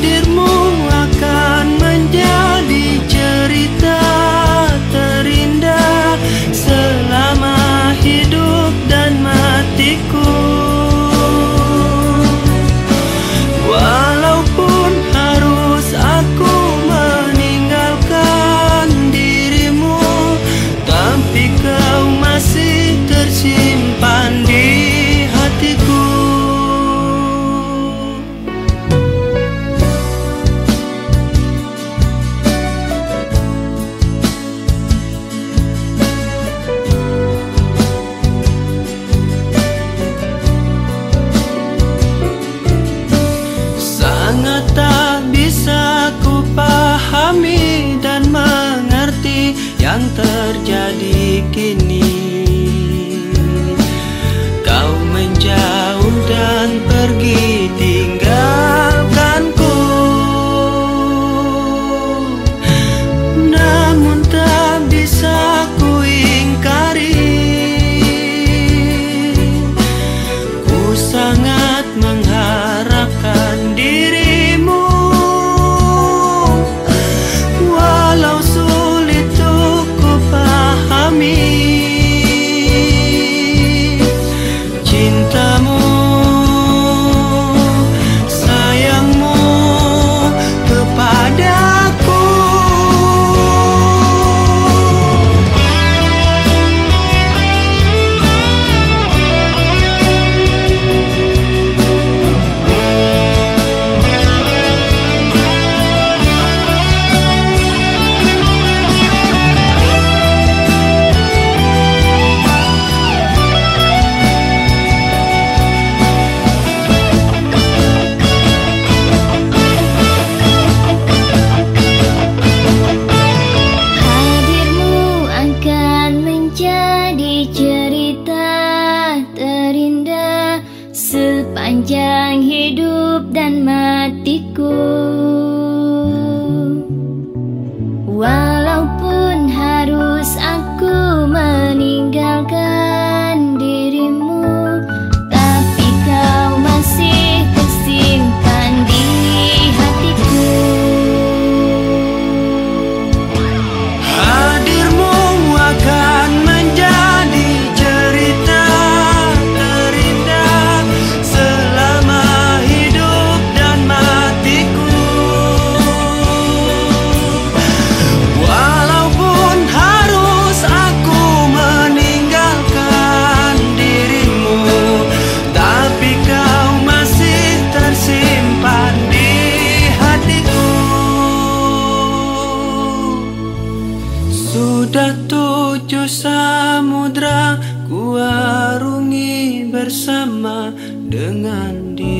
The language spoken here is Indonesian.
Dirimu akan menjadi cerita terindah selama hidup dan matiku. Yang terjadi kini 的歌 Sudah tujuh samudra kuarungi bersama dengan dia.